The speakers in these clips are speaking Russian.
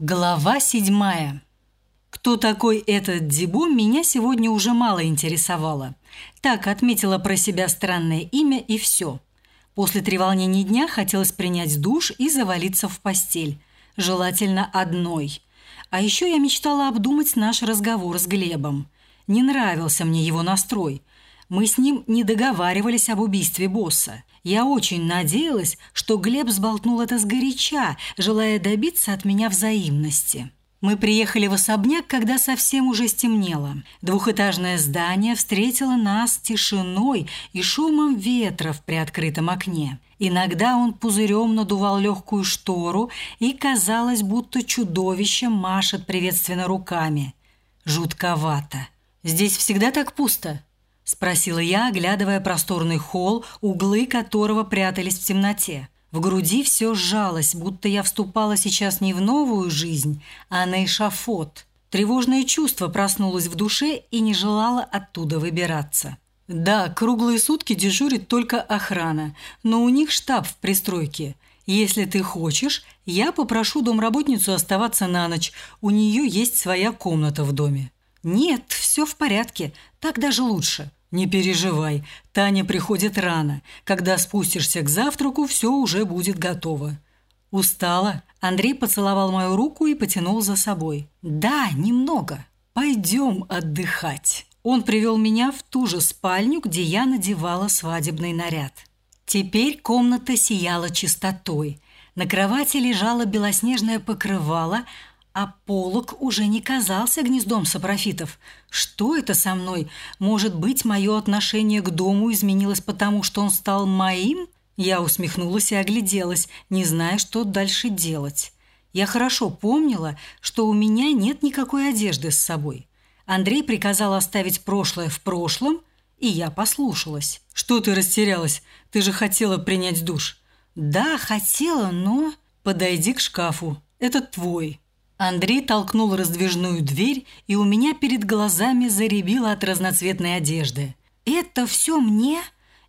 Глава седьмая. Кто такой этот Дибо, меня сегодня уже мало интересовало. Так отметила про себя странное имя и все. После треволнений дня хотелось принять душ и завалиться в постель. Желательно одной. А еще я мечтала обдумать наш разговор с Глебом. Не нравился мне его настрой – мы с ним не договаривались об убийстве босса. Я очень надеялась, что Глеб сболтнул это сгоряча, желая добиться от меня взаимности. Мы приехали в особняк, когда совсем уже стемнело. Двухэтажное здание встретило нас тишиной и шумом ветра в приоткрытом окне. Иногда он пузырем надувал легкую штору, и казалось, будто чудовище машет приветственно руками. Жутковато. «Здесь всегда так пусто?» – спросила я, оглядывая просторный холл, углы которого прятались в темноте. В груди все сжалось, будто я вступала сейчас не в новую жизнь, а на эшафот. Тревожное чувство проснулось в душе и не желало оттуда выбираться. Да, круглые сутки дежурит только охрана, но у них штаб в пристройке. Если ты хочешь, я попрошу домработницу оставаться на ночь. У нее есть своя комната в доме. Нет, все в порядке. Так даже лучше. Не переживай, Таня приходит рано. Когда спустишься к завтраку, все уже будет готово. Устала? Андрей поцеловал мою руку и потянул за собой. Да, немного. Пойдем отдыхать. Он привел меня в ту же спальню, где я надевала свадебный наряд. Теперь комната сияла чистотой. На кровати лежало белоснежное покрывало, а полок уже не казался гнездом сапрофитов. Что это со мной? Может быть, мое отношение к дому изменилось потому, что он стал моим? Я усмехнулась и огляделась, не зная, что дальше делать. Я хорошо помнила, что у меня нет никакой одежды с собой. Андрей приказал оставить прошлое в прошлом, и я послушалась. «Что ты растерялась? Ты же хотела принять душ». «Да, хотела, но...» «Подойди к шкафу. Это твой». Андрей толкнул раздвижную дверь, и у меня перед глазами заребило от разноцветной одежды. «Это все мне?»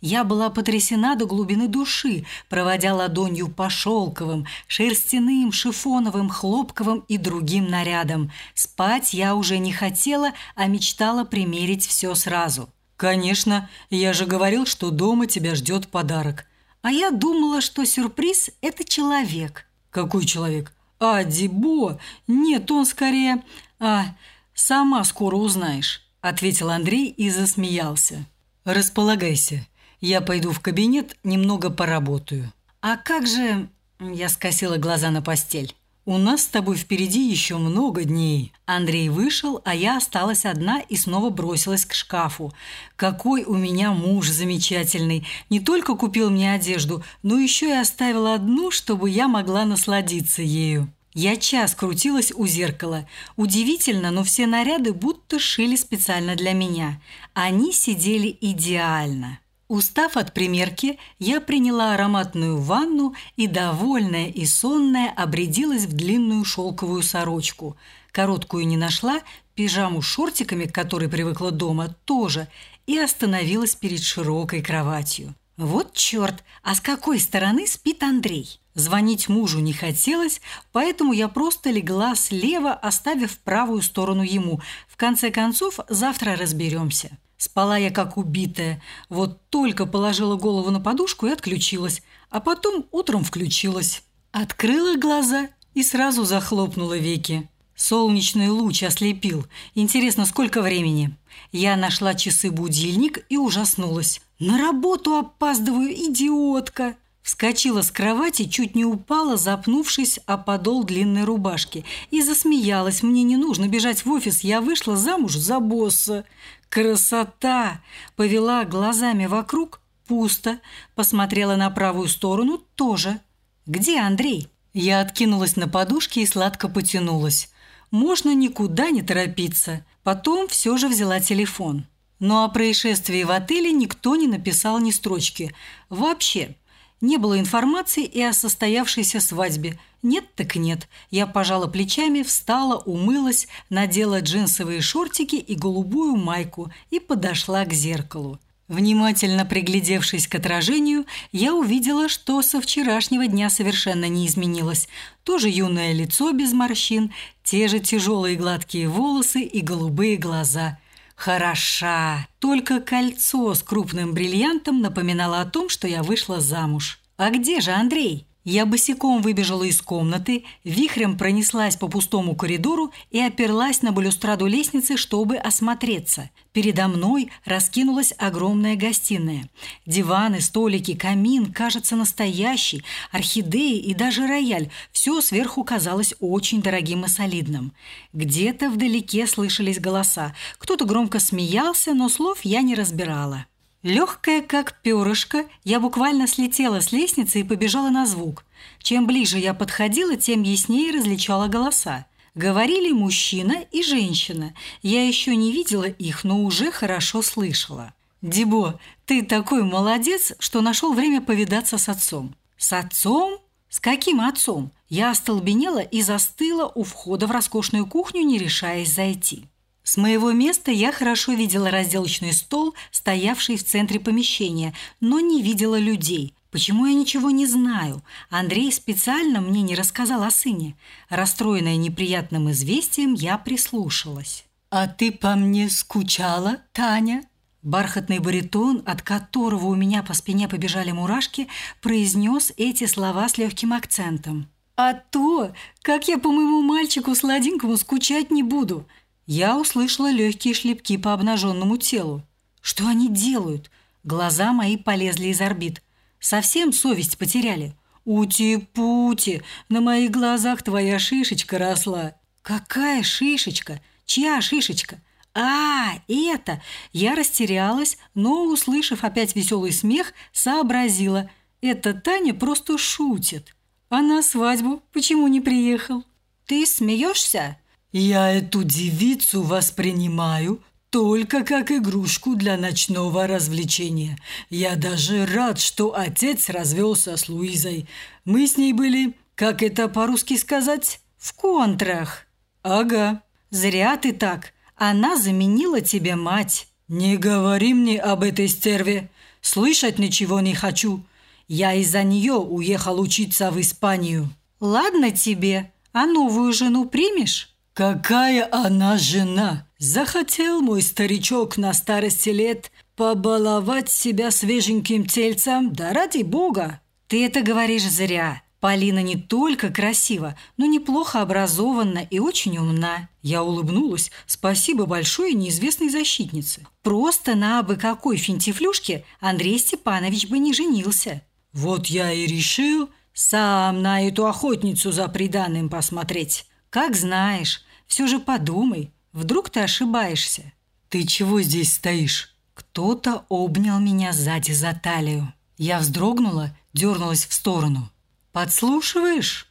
Я была потрясена до глубины души, проводя ладонью по шелковым, шерстяным, шифоновым, хлопковым и другим нарядам. Спать я уже не хотела, а мечтала примерить все сразу. «Конечно, я же говорил, что дома тебя ждет подарок». А я думала, что сюрприз – это человек. «Какой человек?» «А, Дибо? Нет, он скорее... А, сама скоро узнаешь», – ответил Андрей и засмеялся. «Располагайся. Я пойду в кабинет, немного поработаю». «А как же...» – я скосила глаза на постель. «У нас с тобой впереди еще много дней». Андрей вышел, а я осталась одна и снова бросилась к шкафу. «Какой у меня муж замечательный! Не только купил мне одежду, но еще и оставил одну, чтобы я могла насладиться ею». Я час крутилась у зеркала. Удивительно, но все наряды будто шили специально для меня. Они сидели идеально. Устав от примерки, я приняла ароматную ванну и, довольная и сонная, обрядилась в длинную шелковую сорочку. Короткую не нашла, пижаму с шортиками, к которой привыкла дома, тоже, и остановилась перед широкой кроватью. Вот черт, а с какой стороны спит Андрей? Звонить мужу не хотелось, поэтому я просто легла слева, оставив правую сторону ему. В конце концов, завтра разберемся. Спала я как убитая. Вот только положила голову на подушку и отключилась. А потом утром включилась. Открыла глаза и сразу захлопнула веки. Солнечный луч ослепил. Интересно, сколько времени? Я нашла часы-будильник и ужаснулась. На работу опаздываю, идиотка. Вскочила с кровати, чуть не упала, запнувшись о подол длинной рубашки. И засмеялась. Мне не нужно бежать в офис, я вышла замуж за босса. Красота! Повела глазами вокруг. Пусто. Посмотрела на правую сторону. Тоже. Где Андрей? Я откинулась на подушке и сладко потянулась. Можно никуда не торопиться. Потом все же взяла телефон. Но о происшествии в отеле никто не написал ни строчки. Вообще. Не было информации и о состоявшейся свадьбе. Нет так нет. Я пожала плечами, встала, умылась, надела джинсовые шортики и голубую майку и подошла к зеркалу. Внимательно приглядевшись к отражению, я увидела, что со вчерашнего дня совершенно не изменилось. Тоже юное лицо без морщин, те же тяжелые гладкие волосы и голубые глаза. Хороша! Только кольцо с крупным бриллиантом напоминало о том, что я вышла замуж. А где же Андрей? Я босиком выбежала из комнаты, вихрем пронеслась по пустому коридору и оперлась на балюстраду лестницы, чтобы осмотреться. Передо мной раскинулась огромная гостиная. Диваны, столики, камин, кажется, настоящий, орхидеи и даже рояль. Все сверху казалось очень дорогим и солидным. Где-то вдалеке слышались голоса. Кто-то громко смеялся, но слов я не разбирала. Легкая, как перышко, я буквально слетела с лестницы и побежала на звук. Чем ближе я подходила, тем яснее различала голоса. Говорили мужчина и женщина. Я еще не видела их, но уже хорошо слышала. «Дебо, ты такой молодец, что нашел время повидаться с отцом». «С отцом? С каким отцом?» Я остолбенела и застыла у входа в роскошную кухню, не решаясь зайти. С моего места я хорошо видела разделочный стол, стоявший в центре помещения, но не видела людей. Почему я ничего не знаю? Андрей специально мне не рассказал о сыне. Расстроенная неприятным известием, я прислушалась. «А ты по мне скучала, Таня?» Бархатный баритон, от которого у меня по спине побежали мурашки, произнес эти слова с легким акцентом. «А то, как я по моему мальчику сладенькому скучать не буду!» Я услышала легкие шлепки по обнаженному телу. Что они делают? Глаза мои полезли из орбит. Совсем совесть потеряли. Ути-пути, на моих глазах твоя шишечка росла. Какая шишечка? Чья шишечка? А, это! Я растерялась, но, услышав опять веселый смех, сообразила. Это Таня просто шутит. А на свадьбу почему не приехал? Ты смеешься? Я эту девицу воспринимаю только как игрушку для ночного развлечения. Я даже рад, что отец развелся с Луизой. Мы с ней были, как это по-русски сказать, в контрах. Ага. Зря ты так. Она заменила тебе мать. Не говори мне об этой стерве. Слышать ничего не хочу. Я из-за нее уехал учиться в Испанию. Ладно тебе. А новую жену примешь? Какая она жена! Захотел мой старичок на старости лет побаловать себя свеженьким тельцем, да ради бога! Ты это говоришь зря. Полина не только красива, но неплохо образована и очень умна. Я улыбнулась. Спасибо большое неизвестной защитнице. Просто на абы какой финтифлюшке Андрей Степанович бы не женился. Вот я и решил сам на эту охотницу за приданым посмотреть. Как знаешь, все же подумай, вдруг ты ошибаешься. Ты чего здесь стоишь? Кто-то обнял меня сзади за талию. Я вздрогнула, дернулась в сторону. Подслушиваешь?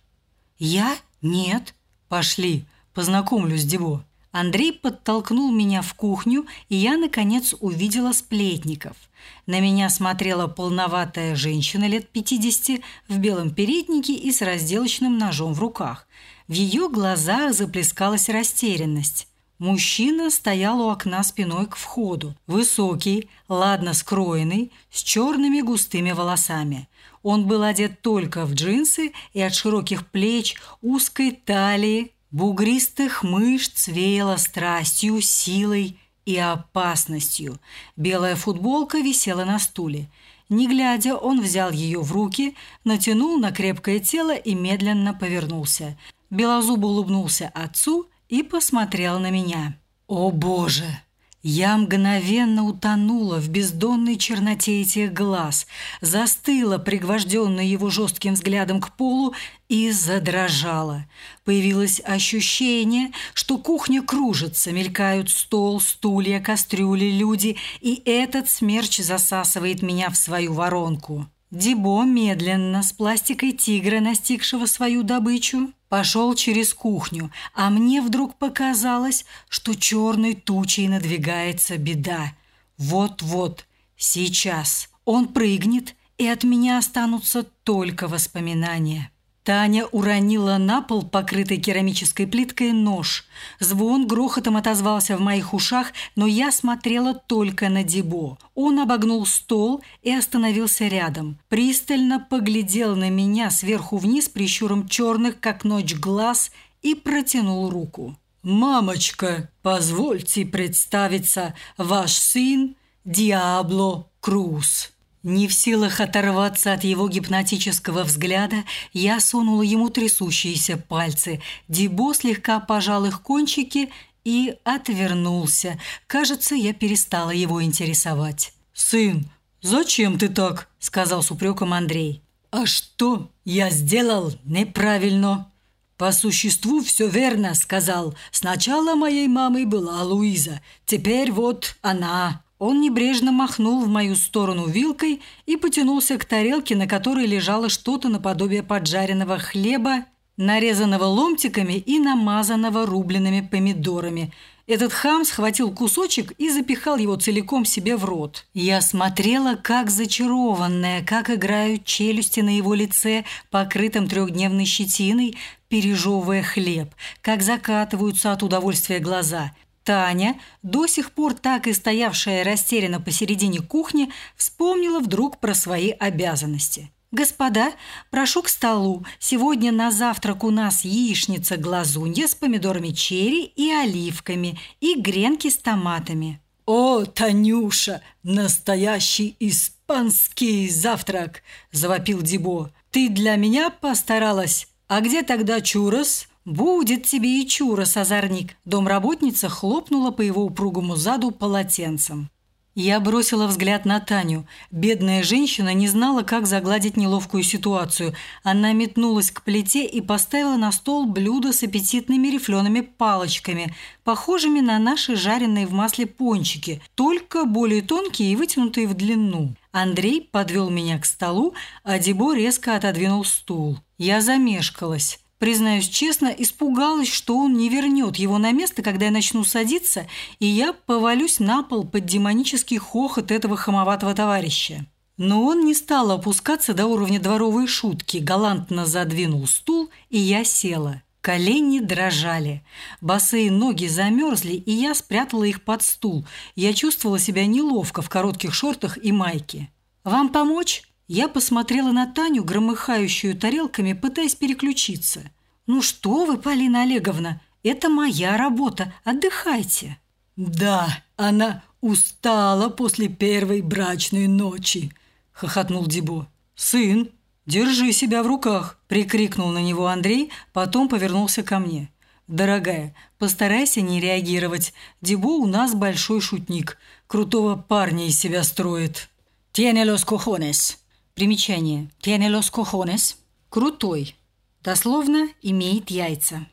Я? Нет. Пошли, познакомлюсь с Диво. Андрей подтолкнул меня в кухню, и я, наконец, увидела сплетников. На меня смотрела полноватая женщина лет 50 в белом переднике и с разделочным ножом в руках. В ее глазах заплескалась растерянность. Мужчина стоял у окна спиной к входу. Высокий, ладно скроенный, с черными густыми волосами. Он был одет только в джинсы и от широких плеч, узкой талии, бугристых мышц веяло страстью, силой и опасностью. Белая футболка висела на стуле. Не глядя, он взял ее в руки, натянул на крепкое тело и медленно повернулся. Белозуб улыбнулся отцу и посмотрел на меня. «О боже!» Я мгновенно утонула в бездонной черноте этих глаз, застыла, пригвожденная его жестким взглядом к полу, и задрожала. Появилось ощущение, что кухня кружится, мелькают стол, стулья, кастрюли, люди, и этот смерч засасывает меня в свою воронку. Дебо медленно, с пластикой тигра, настигшего свою добычу, пошел через кухню, а мне вдруг показалось, что черной тучей надвигается беда. Вот-вот, сейчас он прыгнет, и от меня останутся только воспоминания. Таня уронила на пол, покрытый керамической плиткой, нож. Звон грохотом отозвался в моих ушах, но я смотрела только на Дебо. Он обогнул стол и остановился рядом. Пристально поглядел на меня сверху вниз прищуром черных, как ночь, глаз и протянул руку. «Мамочка, позвольте представиться, ваш сын Диабло Круз». Не в силах оторваться от его гипнотического взгляда, я сунула ему трясущиеся пальцы. Дебо слегка пожал их кончики и отвернулся. Кажется, я перестала его интересовать. «Сын, зачем ты так?» – сказал с упреком Андрей. «А что я сделал неправильно?» «По существу все верно», – сказал. «Сначала моей мамой была Луиза, теперь вот она». Он небрежно махнул в мою сторону вилкой и потянулся к тарелке, на которой лежало что-то наподобие поджаренного хлеба, нарезанного ломтиками и намазанного рубленными помидорами. Этот хам схватил кусочек и запихал его целиком себе в рот. Я смотрела, как зачарованная, как играют челюсти на его лице, покрытым трехдневной щетиной, пережевывая хлеб, как закатываются от удовольствия глаза – Таня, до сих пор так и стоявшая растерянно посередине кухни, вспомнила вдруг про свои обязанности. «Господа, прошу к столу. Сегодня на завтрак у нас яичница-глазунья с помидорами черри и оливками и гренки с томатами». «О, Танюша, настоящий испанский завтрак!» – завопил Дибо. «Ты для меня постаралась? А где тогда чурос?» «Будет тебе и чурос, озорник!» Домработница хлопнула по его упругому заду полотенцем. Я бросила взгляд на Таню. Бедная женщина не знала, как загладить неловкую ситуацию. Она метнулась к плите и поставила на стол блюдо с аппетитными рифлеными палочками, похожими на наши жареные в масле пончики, только более тонкие и вытянутые в длину. Андрей подвел меня к столу, а Дебо резко отодвинул стул. Я замешкалась. Признаюсь честно, испугалась, что он не вернет его на место, когда я начну садиться, и я повалюсь на пол под демонический хохот этого хамоватого товарища. Но он не стал опускаться до уровня дворовой шутки, галантно задвинул стул, и я села. Колени дрожали. Босые ноги замерзли, и я спрятала их под стул. Я чувствовала себя неловко в коротких шортах и майке. «Вам помочь?» Я посмотрела на Таню, громыхающую тарелками, пытаясь переключиться. «Ну что вы, Полина Олеговна, это моя работа, отдыхайте». «Да, она устала после первой брачной ночи», – хохотнул Дебо. «Сын, держи себя в руках», – прикрикнул на него Андрей, потом повернулся ко мне. «Дорогая, постарайся не реагировать. Дебо у нас большой шутник. Крутого парня из себя строит». «Tiene los cojones», Примечание. «Tiene los cojones» – «крутой». Дословно «имеет яйца».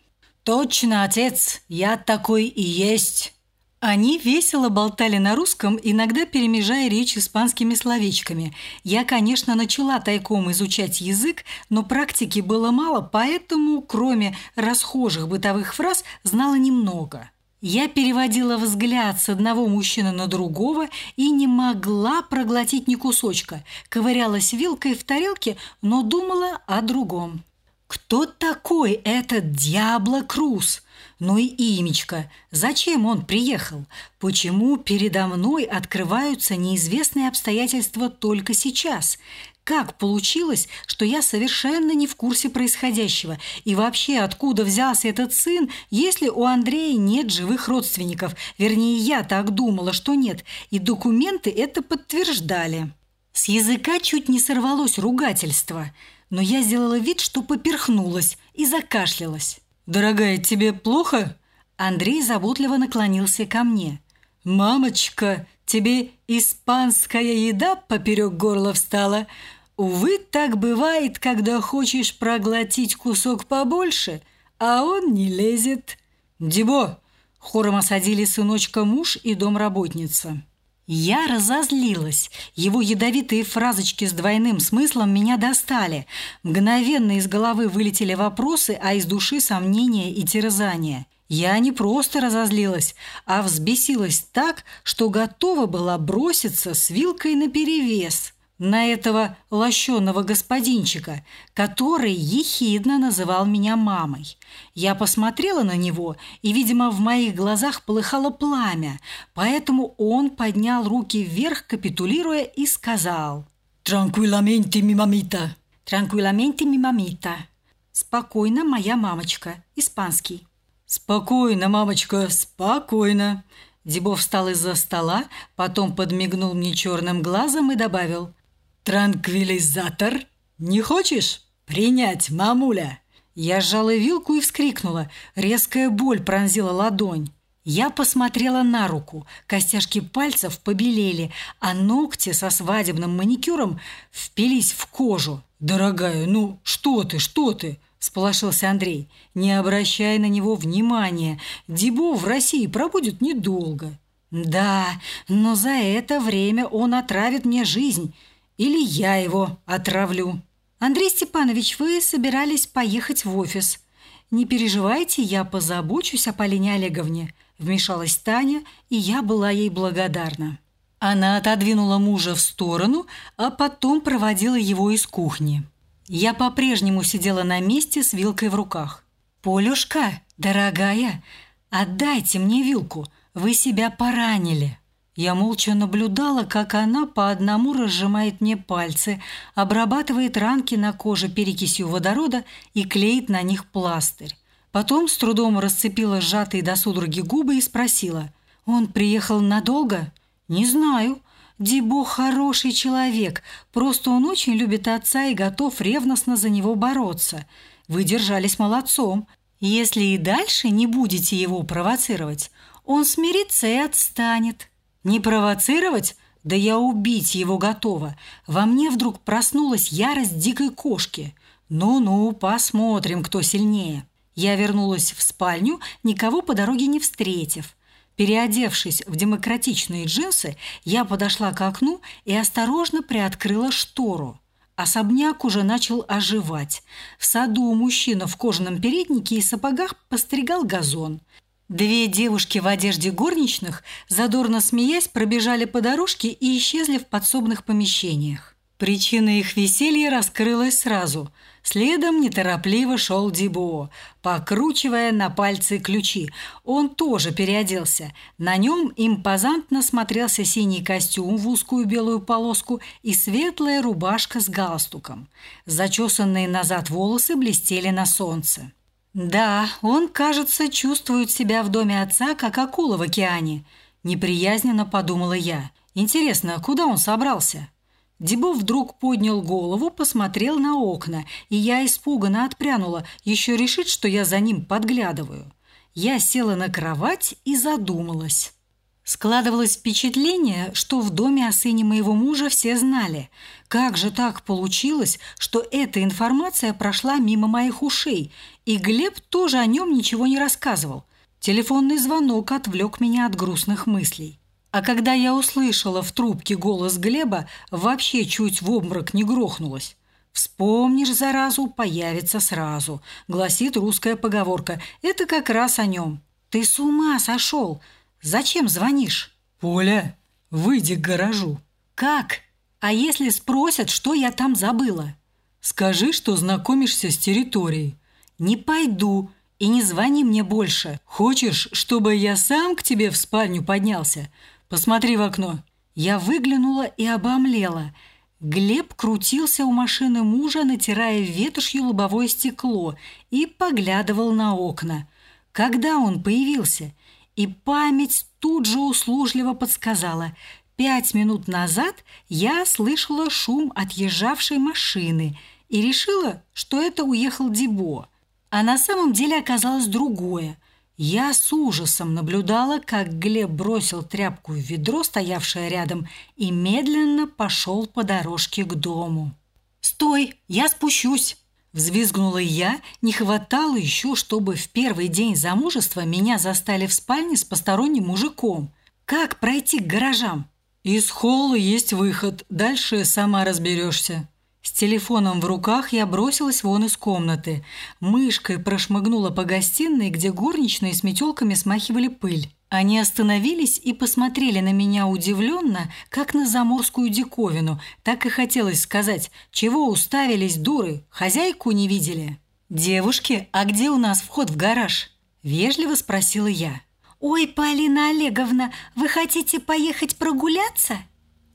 «Точно, отец, я такой и есть». Они весело болтали на русском, иногда перемежая речь испанскими словечками. Я, конечно, начала тайком изучать язык, но практики было мало, поэтому, кроме расхожих бытовых фраз, знала немного. Я переводила взгляд с одного мужчины на другого и не могла проглотить ни кусочка. Ковырялась вилкой в тарелке, но думала о другом. Кто такой этот Диабло Круз? Ну и имечко. Зачем он приехал? Почему передо мной открываются неизвестные обстоятельства только сейчас? Как получилось, что я совершенно не в курсе происходящего? И вообще, откуда взялся этот сын, если у Андрея нет живых родственников? Вернее, я так думала, что нет. И документы это подтверждали. С языка чуть не сорвалось ругательство, но я сделала вид, что поперхнулась и закашлялась. «Дорогая, тебе плохо?» Андрей заботливо наклонился ко мне. «Мамочка, тебе испанская еда поперек горла встала?» Увы, так бывает, когда хочешь проглотить кусок побольше, а он не лезет. «Дебо!» – хором осадили сыночка муж и домработница. Я разозлилась. Его ядовитые фразочки с двойным смыслом меня достали. Мгновенно из головы вылетели вопросы, а из души сомнения и терзания. Я не просто разозлилась, а взбесилась так, что готова была броситься с вилкой наперевес – на этого лощеного господинчика, который ехидно называл меня мамой. Я посмотрела на него, и, видимо, в моих глазах полыхало пламя, поэтому он поднял руки вверх, капитулируя, и сказал «Транквиламенти, мимамита!» «Транквиламенти, мимамита!» «Спокойно, моя мамочка!» Испанский. «Спокойно, мамочка, спокойно!» Дебов встал из-за стола, потом подмигнул мне черным глазом и добавил «Транквилизатор? Не хочешь принять, мамуля?» Я сжала вилку и вскрикнула. Резкая боль пронзила ладонь. Я посмотрела на руку. Костяшки пальцев побелели, а ногти со свадебным маникюром впились в кожу. «Дорогая, ну что ты, что ты?» – сполошился Андрей. «Не обращай на него внимания. Дебо в России пробудет недолго». «Да, но за это время он отравит мне жизнь. Или я его отравлю. Андрей Степанович, вы собирались поехать в офис. Не переживайте, я позабочусь о Полине Олеговне. Вмешалась Таня, и я была ей благодарна. Она отодвинула мужа в сторону, а потом проводила его из кухни. Я по-прежнему сидела на месте с вилкой в руках. «Полюшка, дорогая, отдайте мне вилку, вы себя поранили». Я молча наблюдала, как она по одному разжимает мне пальцы, обрабатывает ранки на коже перекисью водорода и клеит на них пластырь. Потом с трудом расцепила сжатые до судороги губы и спросила. «Он приехал надолго?» «Не знаю. Дибо хороший человек, просто он очень любит отца и готов ревностно за него бороться. Вы держались молодцом. Если и дальше не будете его провоцировать, он смирится и отстанет». Не провоцировать? Да я убить его готова. Во мне вдруг проснулась ярость дикой кошки. Ну-ну, посмотрим, кто сильнее. Я вернулась в спальню, никого по дороге не встретив. Переодевшись в демократичные джинсы, я подошла к окну и осторожно приоткрыла штору. Особняк уже начал оживать. В саду мужчина в кожаном переднике и сапогах постригал газон. Две девушки в одежде горничных, задорно смеясь, пробежали по дорожке и исчезли в подсобных помещениях. Причина их веселья раскрылась сразу. Следом неторопливо шел Дибо, покручивая на пальцы ключи. Он тоже переоделся. На нем импозантно смотрелся синий костюм в узкую белую полоску и светлая рубашка с галстуком. Зачесанные назад волосы блестели на солнце. Да, он, кажется, чувствует себя в доме отца, как акула в океане. Неприязненно подумала я. Интересно, куда он собрался? Дебо вдруг поднял голову, посмотрел на окна, и я испуганно отпрянула, еще решит, что я за ним подглядываю. Я села на кровать и задумалась. Складывалось впечатление, что в доме о сыне моего мужа все знали. Как же так получилось, что эта информация прошла мимо моих ушей, и Глеб тоже о нем ничего не рассказывал? Телефонный звонок отвлек меня от грустных мыслей. А когда я услышала в трубке голос Глеба, вообще чуть в обморок не грохнулась. «Вспомнишь заразу, появится сразу», — гласит русская поговорка. «Это как раз о нем». «Ты с ума сошел!» Зачем звонишь? Поля, выйди к гаражу. Как? А если спросят, что я там забыла? Скажи, что знакомишься с территорией. Не пойду и не звони мне больше. Хочешь, чтобы я сам к тебе в спальню поднялся? Посмотри в окно. Я выглянула и обомлела. Глеб крутился у машины мужа, натирая ветошью лобовое стекло, и поглядывал на окна. Когда он появился? И память тут же услужливо подсказала. Пять минут назад я слышала шум отъезжавшей машины и решила, что это уехал Дебо. А на самом деле оказалось другое. Я с ужасом наблюдала, как Глеб бросил тряпку в ведро, стоявшее рядом, и медленно пошел по дорожке к дому. «Стой, я спущусь!» Взвизгнула я, не хватало еще, чтобы в первый день замужества меня застали в спальне с посторонним мужиком. Как пройти к гаражам? Из холла есть выход, дальше сама разберешься. С телефоном в руках я бросилась вон из комнаты. Мышкой прошмыгнула по гостиной, где горничные с метелками смахивали пыль. Они остановились и посмотрели на меня удивленно, как на заморскую диковину. Так и хотелось сказать, чего уставились дуры, хозяйку не видели. «Девушки, а где у нас вход в гараж?» – вежливо спросила я. «Ой, Полина Олеговна, вы хотите поехать прогуляться?»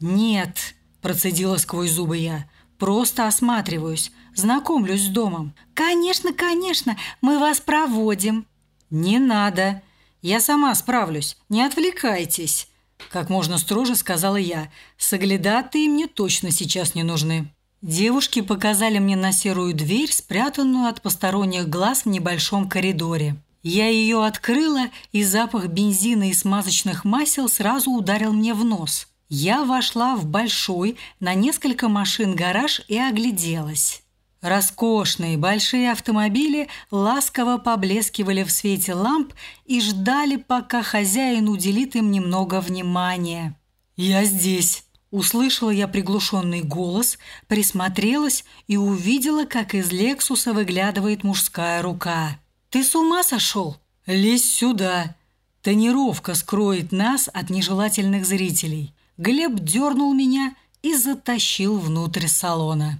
«Нет», – процедила сквозь зубы я. «Просто осматриваюсь, знакомлюсь с домом». «Конечно, конечно, мы вас проводим». «Не надо. Я сама справлюсь. Не отвлекайтесь». Как можно строже сказала я. «Соглядатые мне точно сейчас не нужны». Девушки показали мне на серую дверь, спрятанную от посторонних глаз в небольшом коридоре. Я ее открыла, и запах бензина и смазочных масел сразу ударил мне в нос. Я вошла в большой, на несколько машин гараж и огляделась. Роскошные большие автомобили ласково поблескивали в свете ламп и ждали, пока хозяин уделит им немного внимания. «Я здесь!» Услышала я приглушенный голос, присмотрелась и увидела, как из «Лексуса» выглядывает мужская рука. «Ты с ума сошел? Лезь сюда!» Тонировка скроет нас от нежелательных зрителей. Глеб дернул меня и затащил внутрь салона.